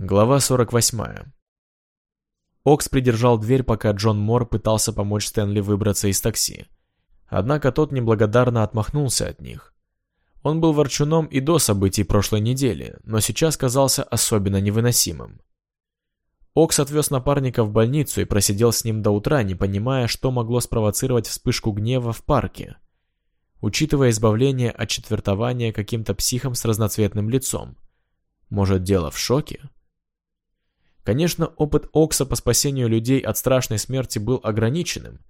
Глава 48. Окс придержал дверь, пока Джон Мор пытался помочь Стэнли выбраться из такси. Однако тот неблагодарно отмахнулся от них. Он был ворчуном и до событий прошлой недели, но сейчас казался особенно невыносимым. Окс отвез напарника в больницу и просидел с ним до утра, не понимая, что могло спровоцировать вспышку гнева в парке. Учитывая избавление от четвертования каким-то психом с разноцветным лицом. Может, дело в шоке? Конечно, опыт Окса по спасению людей от страшной смерти был ограниченным,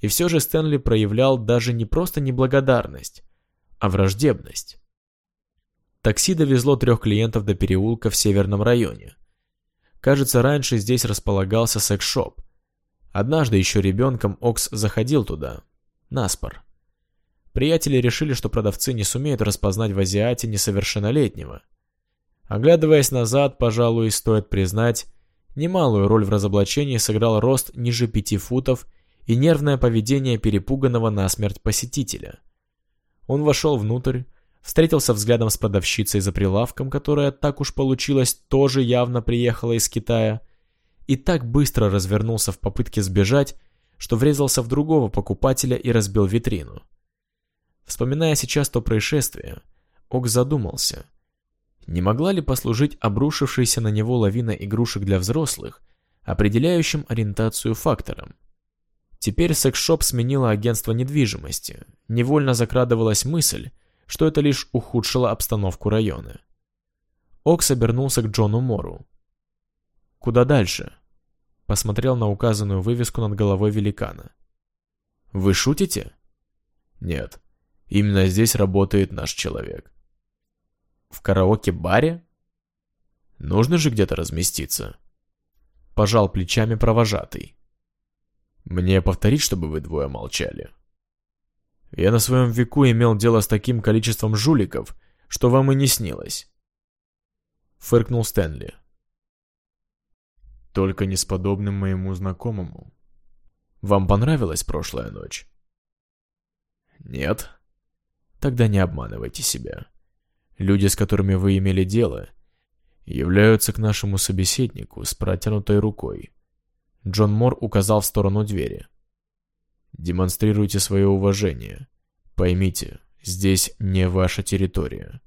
и все же Стэнли проявлял даже не просто неблагодарность, а враждебность. Такси довезло трех клиентов до переулка в северном районе. Кажется, раньше здесь располагался секс-шоп. Однажды еще ребенком Окс заходил туда. Наспор. Приятели решили, что продавцы не сумеют распознать в азиате несовершеннолетнего. Оглядываясь назад, пожалуй, стоит признать, Немалую роль в разоблачении сыграл рост ниже пяти футов и нервное поведение перепуганного насмерть посетителя. Он вошел внутрь, встретился взглядом с продавщицей за прилавком, которая, так уж получилось, тоже явно приехала из Китая, и так быстро развернулся в попытке сбежать, что врезался в другого покупателя и разбил витрину. Вспоминая сейчас то происшествие, Ок задумался – не могла ли послужить обрушившаяся на него лавина игрушек для взрослых, определяющим ориентацию фактором? Теперь секс-шоп сменило агентство недвижимости. Невольно закрадывалась мысль, что это лишь ухудшило обстановку района. Окс обернулся к Джону Мору. «Куда дальше?» Посмотрел на указанную вывеску над головой великана. «Вы шутите?» «Нет. Именно здесь работает наш человек. В караоке-баре? Нужно же где-то разместиться. Пожал плечами провожатый. Мне повторить, чтобы вы двое молчали? Я на своем веку имел дело с таким количеством жуликов, что вам и не снилось. Фыркнул Стэнли. Только не с подобным моему знакомому. Вам понравилась прошлая ночь? Нет. Тогда не обманывайте себя. Люди, с которыми вы имели дело, являются к нашему собеседнику с протянутой рукой. Джон Мор указал в сторону двери. Демонстрируйте свое уважение. Поймите, здесь не ваша территория.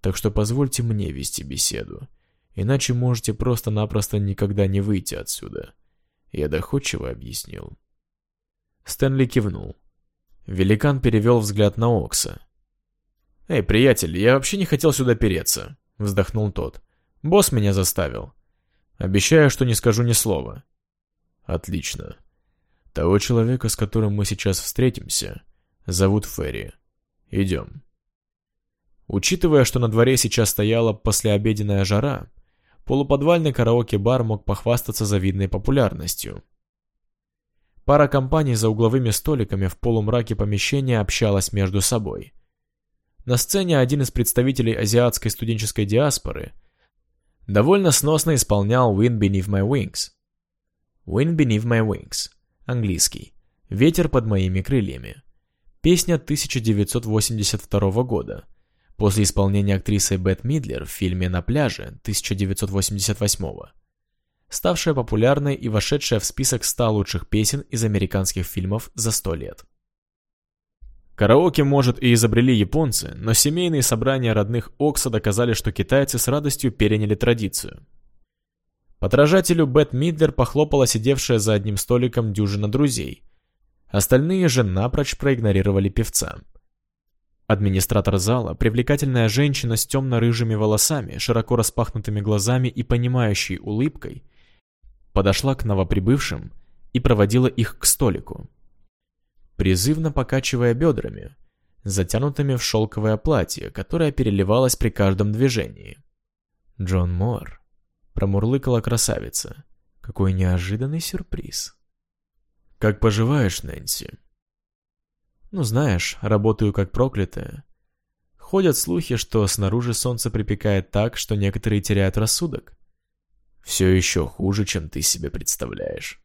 Так что позвольте мне вести беседу. Иначе можете просто-напросто никогда не выйти отсюда. Я доходчиво объяснил. Стэнли кивнул. Великан перевел взгляд на Окса. «Эй, приятель, я вообще не хотел сюда переться», — вздохнул тот. «Босс меня заставил. Обещаю, что не скажу ни слова». «Отлично. Того человека, с которым мы сейчас встретимся, зовут Ферри. Идем». Учитывая, что на дворе сейчас стояла послеобеденная жара, полуподвальный караоке-бар мог похвастаться завидной популярностью. Пара компаний за угловыми столиками в полумраке помещения общалась между собой — на сцене один из представителей азиатской студенческой диаспоры довольно сносно исполнял «Wind Beneath My Wings». «Wind Beneath My Wings» английский «Ветер под моими крыльями». Песня 1982 года. После исполнения актрисой Бет Мидлер в фильме «На пляже» 1988 ставшая популярной и вошедшая в список 100 лучших песен из американских фильмов за 100 лет. Караоке, может, и изобрели японцы, но семейные собрания родных Окса доказали, что китайцы с радостью переняли традицию. Подражателю Бет Мидлер похлопала сидевшая за одним столиком дюжина друзей. Остальные же напрочь проигнорировали певца. Администратор зала, привлекательная женщина с темно-рыжими волосами, широко распахнутыми глазами и понимающей улыбкой, подошла к новоприбывшим и проводила их к столику призывно покачивая бедрами, затянутыми в шелковое платье, которое переливалось при каждом движении. «Джон Мор», — промурлыкала красавица, — «какой неожиданный сюрприз». «Как поживаешь, Нэнси?» «Ну, знаешь, работаю как проклятая. Ходят слухи, что снаружи солнце припекает так, что некоторые теряют рассудок. Все еще хуже, чем ты себе представляешь.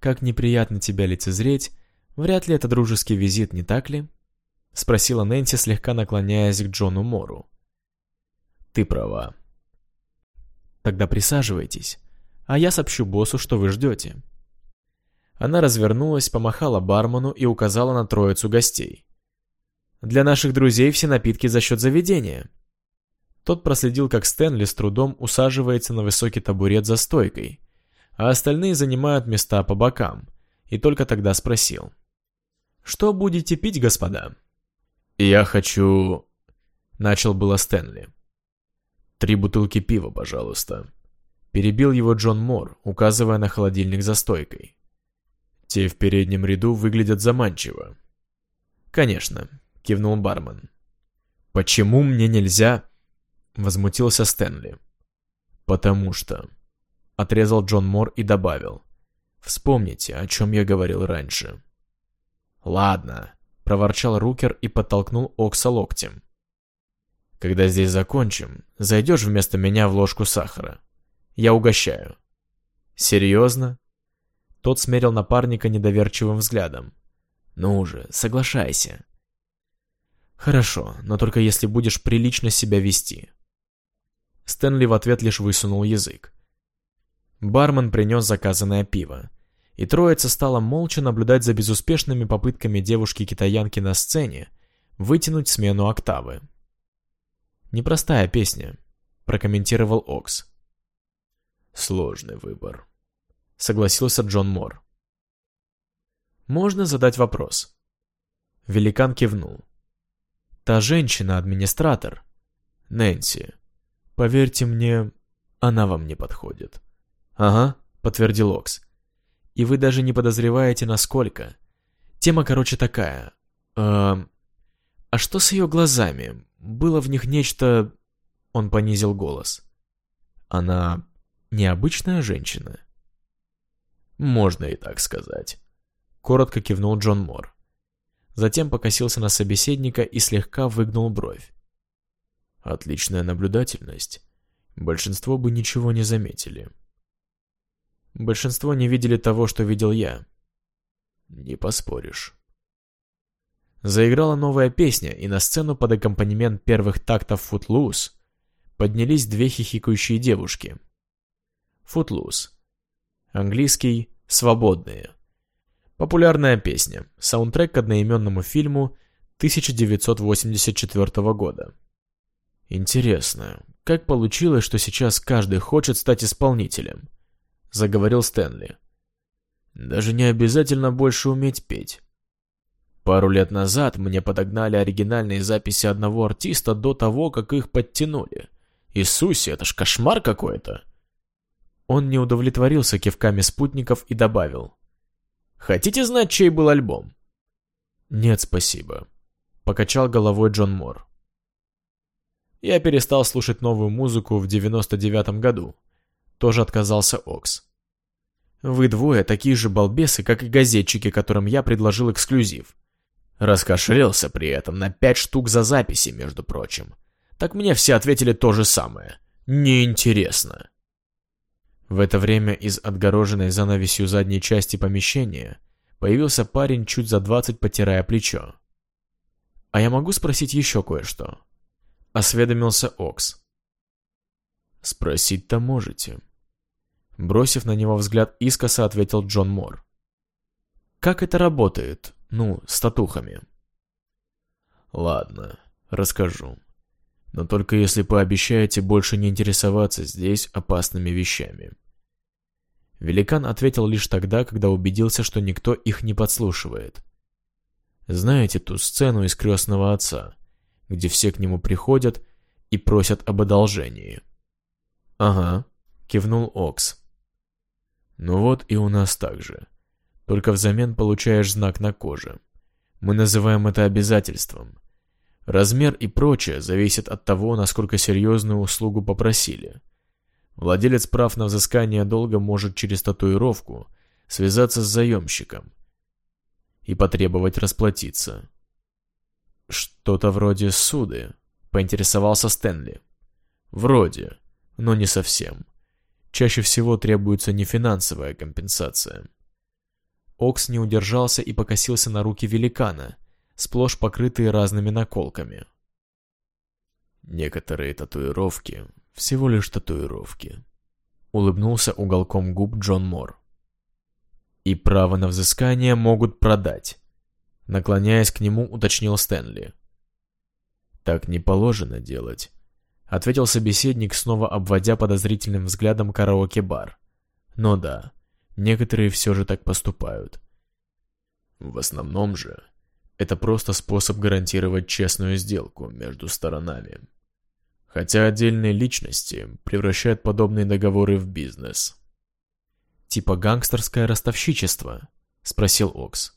Как неприятно тебя лицезреть, Вряд ли это дружеский визит, не так ли? Спросила Нэнси, слегка наклоняясь к Джону Мору. Ты права. Тогда присаживайтесь, а я сообщу боссу, что вы ждете. Она развернулась, помахала бармену и указала на троицу гостей. «Для наших друзей все напитки за счет заведения». Тот проследил, как Стэнли с трудом усаживается на высокий табурет за стойкой, а остальные занимают места по бокам, и только тогда спросил. «Что будете пить, господа?» «Я хочу...» — начал было Стэнли. «Три бутылки пива, пожалуйста». Перебил его Джон Мор, указывая на холодильник за стойкой. Те в переднем ряду выглядят заманчиво. «Конечно», — кивнул бармен. «Почему мне нельзя?» — возмутился Стэнли. «Потому что...» — отрезал Джон Мор и добавил. «Вспомните, о чем я говорил раньше». «Ладно», — проворчал Рукер и подтолкнул Окса локтем. «Когда здесь закончим, зайдешь вместо меня в ложку сахара. Я угощаю». «Серьезно?» Тот смерил напарника недоверчивым взглядом. «Ну же, соглашайся». «Хорошо, но только если будешь прилично себя вести». Стэнли в ответ лишь высунул язык. Бармен принес заказанное пиво, и троица стала молча наблюдать за безуспешными попытками девушки-китаянки на сцене вытянуть смену октавы. «Непростая песня», — прокомментировал Окс. «Сложный выбор», согласился Джон Мор. Можно задать вопрос. Великан кивнул. Та женщина-администратор, Нэнси, поверьте мне, она вам не подходит. Ага, подтвердил Окс. И вы даже не подозреваете, насколько. Тема, короче, такая. Э, а что с ее глазами? Было в них нечто... Он понизил голос. Она необычная женщина. Можно и так сказать. Коротко кивнул Джон Мор. Затем покосился на собеседника и слегка выгнул бровь. Отличная наблюдательность. Большинство бы ничего не заметили. Большинство не видели того, что видел я. Не поспоришь. Заиграла новая песня, и на сцену под аккомпанемент первых тактов Footloose поднялись две хихикающие девушки. Footloose Английский «Свободные». Популярная песня. Саундтрек к одноименному фильму 1984 года. Интересно, как получилось, что сейчас каждый хочет стать исполнителем? Заговорил Стэнли. Даже не обязательно больше уметь петь. Пару лет назад мне подогнали оригинальные записи одного артиста до того, как их подтянули. Иисусе, это ж кошмар какой-то. Он не удовлетворился кивками спутников и добавил. «Хотите знать, чей был альбом?» «Нет, спасибо», — покачал головой Джон Мор. «Я перестал слушать новую музыку в 99-м году», — тоже отказался Окс. «Вы двое такие же балбесы, как и газетчики, которым я предложил эксклюзив. Раскошелился при этом на пять штук за записи, между прочим. Так мне все ответили то же самое. Неинтересно». В это время из отгороженной занавесью задней части помещения появился парень чуть за двадцать, потирая плечо. «А я могу спросить еще кое-что?» Осведомился Окс. «Спросить-то можете». Бросив на него взгляд искоса, ответил Джон Мор. «Как это работает? Ну, с татухами?» «Ладно, расскажу. Но только если пообещаете больше не интересоваться здесь опасными вещами. Великан ответил лишь тогда, когда убедился, что никто их не подслушивает. Знаете ту сцену из «Крестного отца», где все к нему приходят и просят об одолжении? «Ага», — кивнул Окс. «Ну вот и у нас так же. Только взамен получаешь знак на коже. Мы называем это обязательством. Размер и прочее зависит от того, насколько серьезную услугу попросили. Владелец прав на взыскание долга может через татуировку связаться с заемщиком и потребовать расплатиться. «Что-то вроде суды», — поинтересовался Стэнли. «Вроде, но не совсем. Чаще всего требуется не финансовая компенсация». Окс не удержался и покосился на руки великана — сплошь покрытые разными наколками. Некоторые татуировки — всего лишь татуировки, Улыбнулся уголком губ Джон Мор. И право на взыскание могут продать. Наклоняясь к нему, уточнил Стэнли. Так не положено делать. Ответил собеседник, снова обводя подозрительным взглядом караоке-бар. Но да, некоторые все же так поступают. В основном же, это просто способ гарантировать честную сделку между сторонами. Хотя отдельные личности превращают подобные договоры в бизнес. «Типа гангстерское ростовщичество?» — спросил Окс.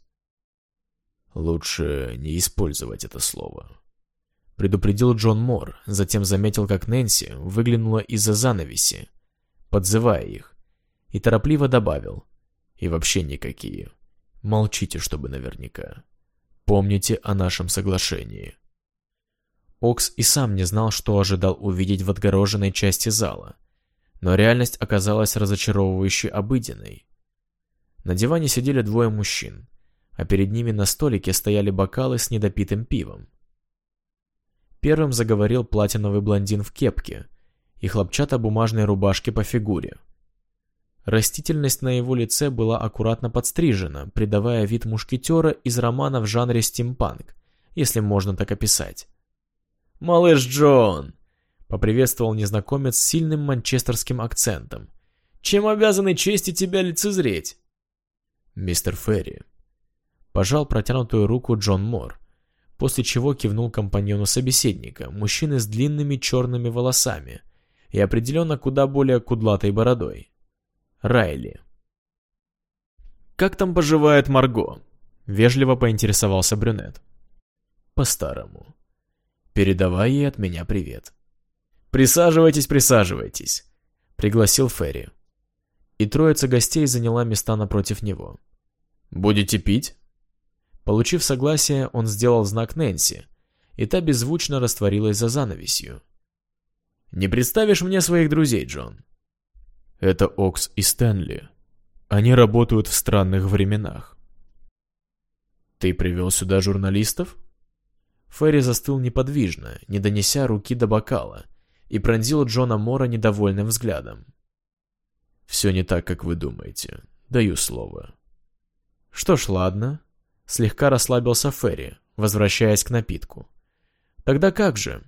«Лучше не использовать это слово», — предупредил Джон Мор, затем заметил, как Нэнси выглянула из-за занавеси, подзывая их, и торопливо добавил «И вообще никакие. Молчите, чтобы наверняка. Помните о нашем соглашении». Окс и сам не знал, что ожидал увидеть в отгороженной части зала, но реальность оказалась разочаровывающей обыденной. На диване сидели двое мужчин, а перед ними на столике стояли бокалы с недопитым пивом. Первым заговорил платиновый блондин в кепке и хлопчато-бумажной рубашке по фигуре. Растительность на его лице была аккуратно подстрижена, придавая вид мушкетера из романа в жанре стимпанк, если можно так описать. «Малыш Джон!» — поприветствовал незнакомец с сильным манчестерским акцентом. «Чем обязаны чести тебя лицезреть?» «Мистер Ферри». Пожал протянутую руку Джон Мор, после чего кивнул компаньону собеседника, мужчины с длинными черными волосами и определенно куда более кудлатой бородой. Райли. «Как там поживает Марго?» — вежливо поинтересовался брюнет. «По-старому», Передавай ей от меня привет. «Присаживайтесь, присаживайтесь», — пригласил Ферри. И троица гостей заняла места напротив него. «Будете пить?» Получив согласие, он сделал знак Нэнси, и та беззвучно растворилась за занавесью. «Не представишь мне своих друзей, Джон?» «Это Окс и Стэнли. Они работают в странных временах». «Ты привел сюда журналистов?» Ферри застыл неподвижно, не донеся руки до бокала, и пронзил Джона Мора недовольным взглядом. «Все не так, как вы думаете. Даю слово». «Что ж, ладно». Слегка расслабился Ферри, возвращаясь к напитку. «Тогда как же?»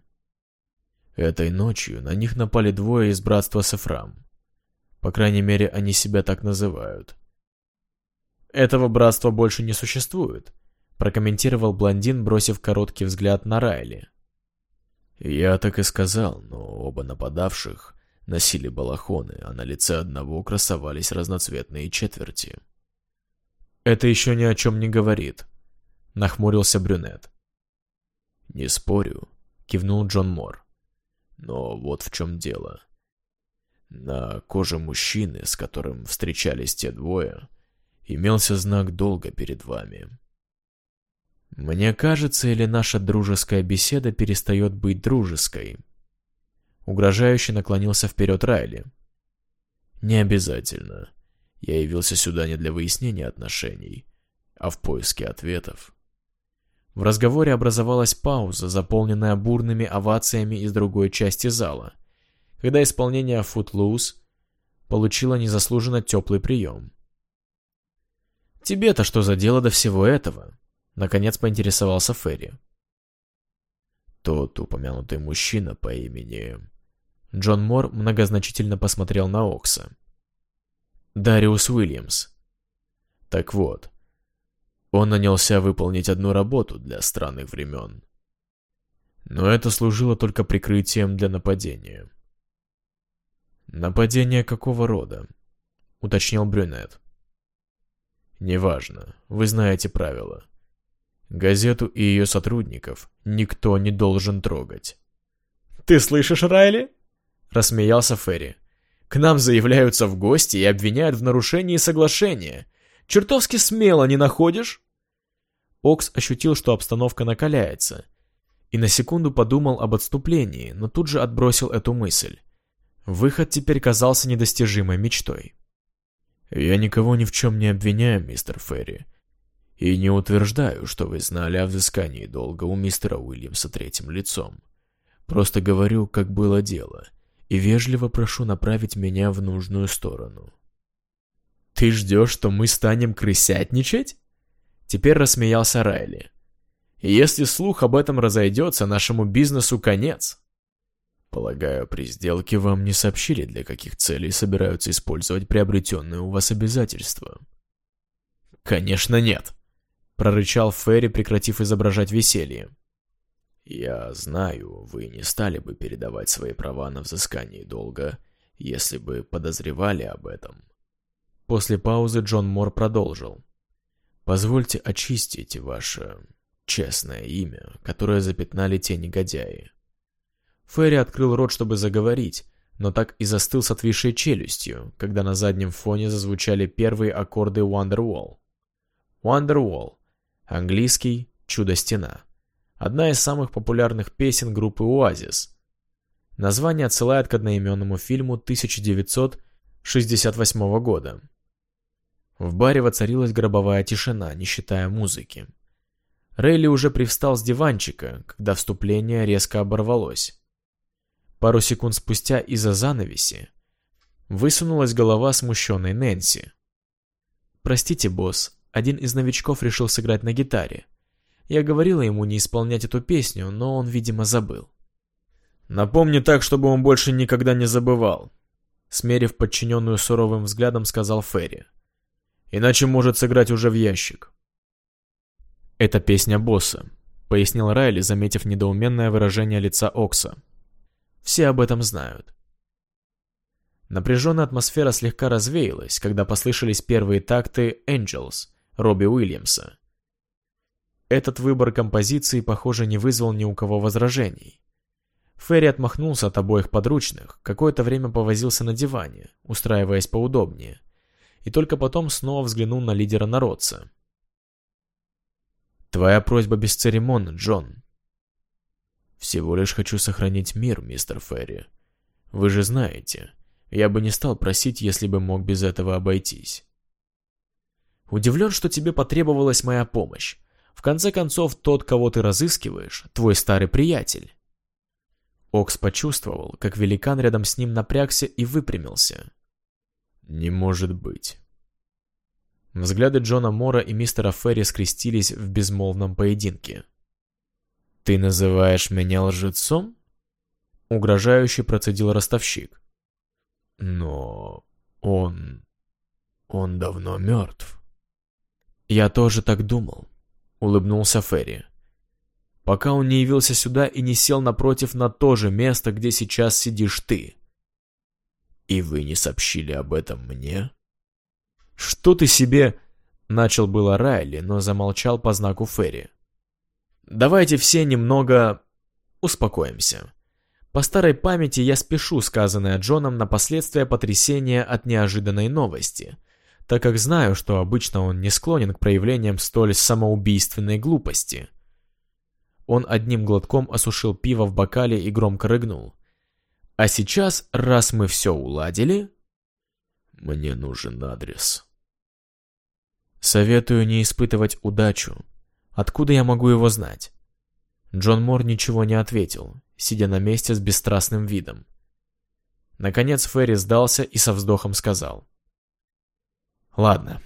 Этой ночью на них напали двое из братства Сефрам. По крайней мере, они себя так называют. Этого братства больше не существует, прокомментировал блондин, бросив короткий взгляд на Райли. Я так и сказал, но оба нападавших носили балахоны, а на лице одного красовались разноцветные четверти. «Это еще ни о чем не говорит», — нахмурился брюнет. «Не спорю», — кивнул Джон Мор. «Но вот в чем дело. На коже мужчины, с которым встречались те двое, имелся знак долга перед вами. Мне кажется, или наша дружеская беседа перестает быть дружеской? Угрожающе наклонился вперед Райли. Не обязательно. Я явился сюда не для выяснения отношений, а в поиске ответов. В разговоре образовалась пауза, заполненная бурными овациями из другой части зала, когда исполнение Footloose получило незаслуженно теплый прием. «Тебе-то что за дело до всего этого?» Наконец поинтересовался Ферри. Тот упомянутый мужчина по имени... Джон Мор многозначительно посмотрел на Окса. Дариус Уильямс. Так вот, он нанялся выполнить одну работу для странных времен. Но это служило только прикрытием для нападения. «Нападение какого рода?» — уточнил Брюнет. «Неважно, вы знаете правила. Газету и ее сотрудников никто не должен трогать. «Ты слышишь, Райли?» — рассмеялся Ферри. «К нам заявляются в гости и обвиняют в нарушении соглашения. Чертовски смело, не находишь?» Окс ощутил, что обстановка накаляется, и на секунду подумал об отступлении, но тут же отбросил эту мысль. Выход теперь казался недостижимой мечтой. «Я никого ни в чем не обвиняю, мистер Ферри. И не утверждаю, что вы знали о взыскании долга у мистера Уильямса третьим лицом. Просто говорю, как было дело, и вежливо прошу направить меня в нужную сторону. «Ты ждешь, что мы станем крысятничать?» Теперь рассмеялся Райли. «Если слух об этом разойдется, нашему бизнесу конец». Полагаю, при сделке вам не сообщили, для каких целей собираются использовать приобретенные у вас обязательства. Конечно, нет, прорычал Ферри, прекратив изображать веселье. Я знаю, вы не стали бы передавать свои права на взыскание долга, если бы подозревали об этом. После паузы Джон Мор продолжил. Позвольте очистить ваше честное имя, которое запятнали те негодяи. Ферри открыл рот, чтобы заговорить, но так и застыл с отвисшей челюстью, когда на заднем фоне зазвучали первые аккорды Wonderwall. Wonderwall. Английский «Чудо-стена». Одна из самых популярных песен группы Oasis. Название отсылает к одноименному фильму 1968 года. В баре воцарилась гробовая тишина, не считая музыки. Рейли уже привстал с диванчика, когда вступление резко оборвалось. Пару секунд спустя из-за занавеси высунулась голова смущенной Нэнси. «Простите, босс, один из новичков решил сыграть на гитаре. Я говорила ему не исполнять эту песню, но он, видимо, забыл». «Напомни так, чтобы он больше никогда не забывал», смерив подчиненную суровым взглядом, сказал Ферри. «Иначе может сыграть уже в ящик». «Это песня босса», — пояснил Райли, заметив недоуменное выражение лица Окса. Все об этом знают. Напряженная атмосфера слегка развеялась, когда послышались первые такты «Angels» Робби Уильямса. Этот выбор композиции, похоже, не вызвал ни у кого возражений. Ферри отмахнулся от обоих подручных, какое-то время повозился на диване, устраиваясь поудобнее, и только потом снова взглянул на лидера народца. «Твоя просьба бесцеремонна, Джон», всего лишь хочу сохранить мир, мистер Ферри. Вы же знаете, я бы не стал просить, если бы мог без этого обойтись. Удивлен, что тебе потребовалась моя помощь. Конце концов, тот, кого ты разыскиваешь, твой старый приятель. Окс почувствовал, как великан рядом с ним напрягся и выпрямился. Не может быть. Взгляды Джона Мора и мистера Ферри скрестились в безмолвном поединке. «Ты называешь меня лжецом?» Угрожающе процедил ростовщик. «Но он... он давно мертв». «Я тоже так думал», — улыбнулся Ферри. «Пока он не явился сюда и не сел напротив на то же место, где сейчас сидишь ты». «И вы не сообщили об этом мне?» «Что ты себе...» — начал было Райли, но замолчал по знаку Ферри. Давайте все немного успокоимся. По старой памяти я спешу сказанное Джоном на последствия потрясения от неожиданной новости, так как знаю, что обычно он не склонен к проявлениям столь самоубийственной глупости. Он одним глотком осушил пиво в бокале и громко рыгнул. А сейчас, раз мы все уладили... Мне нужен адрес. Советую не испытывать удачу. Откуда я могу его знать? Джон Мор ничего не ответил, сидя на месте с бесстрастным видом. Наконец Ферри сдался и со вздохом сказал. «Ладно,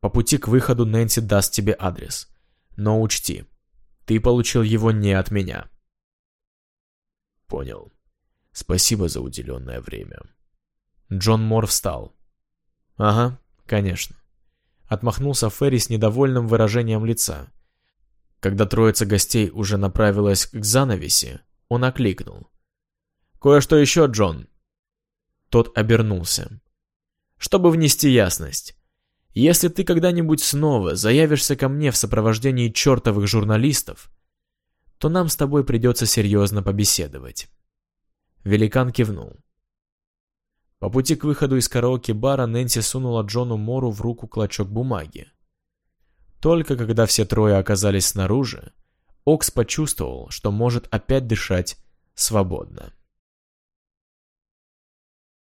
по пути к выходу Нэнси даст тебе адрес. Но учти, ты получил его не от меня». «Понял. Спасибо за уделенное время». Джон Мор встал. «Ага, конечно». Отмахнулся Ферри с недовольным выражением лица. Когда троица гостей уже направилась к занавеси, он окликнул. «Кое-что еще, Джон!» Тот обернулся. «Чтобы внести ясность, если ты когда-нибудь снова заявишься ко мне в сопровождении чертовых журналистов, то нам с тобой придется серьезно побеседовать». Великан кивнул. По пути к выходу из караоке-бара Нэнси сунула Джону Мору в руку клочок бумаги. Только когда все трое оказались снаружи, Окс почувствовал, что может опять дышать свободно.